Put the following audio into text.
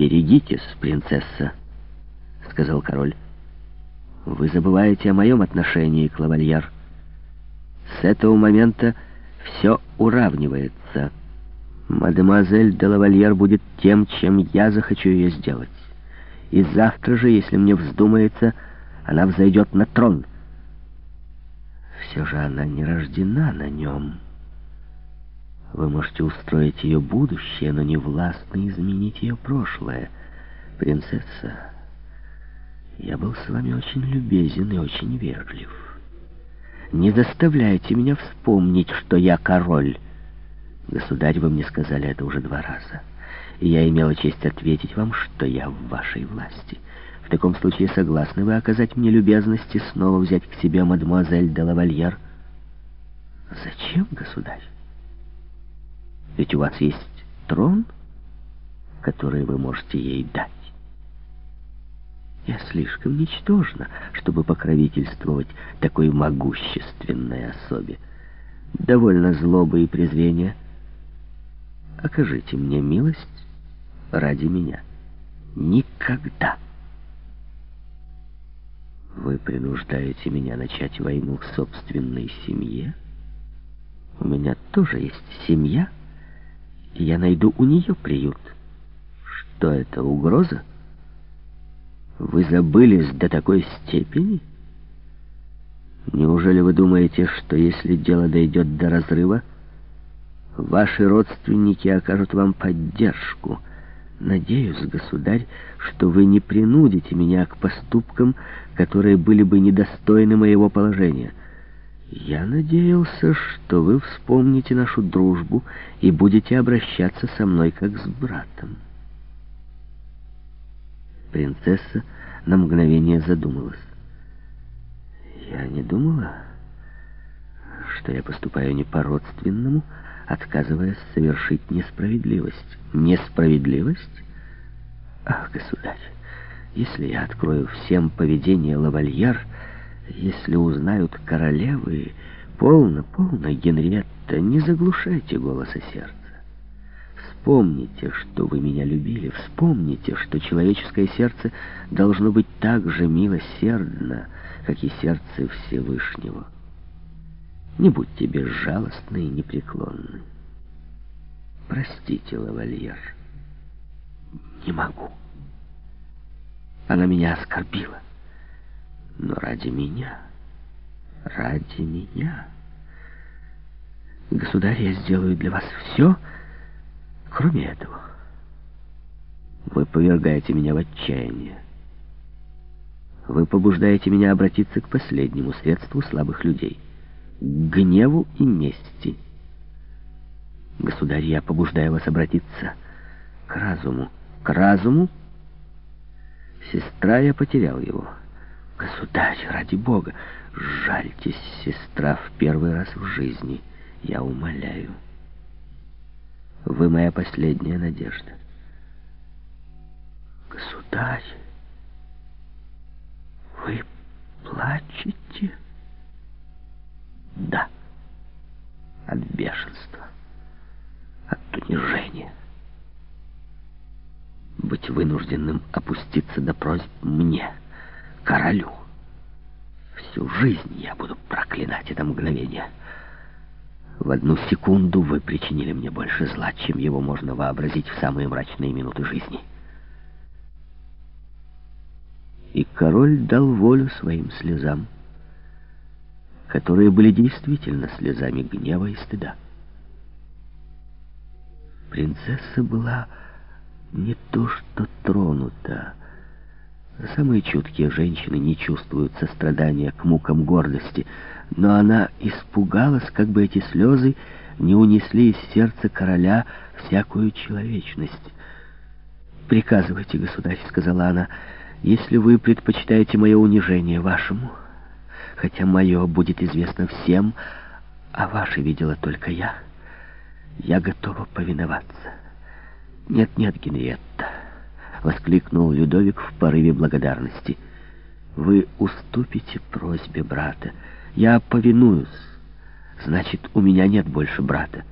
«Берегитесь, принцесса», — сказал король. «Вы забываете о моем отношении к лавальяр. С этого момента все уравнивается. Мадемуазель де лавальяр будет тем, чем я захочу ее сделать. И завтра же, если мне вздумается, она взойдет на трон. Все же она не рождена на нем». Вы можете устроить ее будущее, но не властно изменить ее прошлое. Принцесса, я был с вами очень любезен и очень вежлив. Не заставляйте меня вспомнить, что я король. Государь, вы мне сказали это уже два раза. И я имела честь ответить вам, что я в вашей власти. В таком случае согласны вы оказать мне любезность и снова взять к себе мадемуазель де лавальер? Зачем, государь? Ведь у вас есть трон, который вы можете ей дать. Я слишком ничтожна, чтобы покровительствовать такой могущественной особе. Довольно злобы и презрения. Окажите мне милость ради меня. Никогда. Вы принуждаете меня начать войну в собственной семье? У меня тоже есть семья — я найду у нее приют. Что это, угроза? Вы забылись до такой степени? Неужели вы думаете, что если дело дойдет до разрыва, ваши родственники окажут вам поддержку? Надеюсь, государь, что вы не принудите меня к поступкам, которые были бы недостойны моего положения. Я надеялся, что вы вспомните нашу дружбу и будете обращаться со мной как с братом. Принцесса на мгновение задумалась. Я не думала, что я поступаю не по-родственному, отказываясь совершить несправедливость. Несправедливость? Ах, государь, если я открою всем поведение лавальяр, если узнают королевы, полно, полно, Генриетта, не заглушайте голоса сердца. Вспомните, что вы меня любили, вспомните, что человеческое сердце должно быть так же милосердно, как и сердце Всевышнего. Не будьте безжалостны и непреклонны. Простите, лавальер. Не могу. Она меня оскорбила. Но ради меня, ради меня... Государь, я сделаю для вас все, кроме этого. Вы повергаете меня в отчаяние. Вы побуждаете меня обратиться к последнему средству слабых людей — к гневу и мести. Государь, я побуждаю вас обратиться к разуму. К разуму? Сестра, я потерял его. Государь, ради Бога, жальтесь, сестра, в первый раз в жизни, я умоляю. Вы моя последняя надежда. Государь, вы плачете? Да, от бешенства, от унижения. Быть вынужденным опуститься до просьб мне — королю. Всю жизнь я буду проклинать это мгновение. В одну секунду вы причинили мне больше зла, чем его можно вообразить в самые мрачные минуты жизни. И король дал волю своим слезам, которые были действительно слезами гнева и стыда. Принцесса была не то что тронута, Самые чуткие женщины не чувствуют сострадания к мукам гордости, но она испугалась, как бы эти слезы не унесли из сердца короля всякую человечность. «Приказывайте, государь», — сказала она, — «если вы предпочитаете мое унижение вашему, хотя мое будет известно всем, а ваше видела только я, я готова повиноваться». «Нет-нет, Генриетта». — воскликнул Людовик в порыве благодарности. «Вы уступите просьбе брата. Я повинуюсь. Значит, у меня нет больше брата».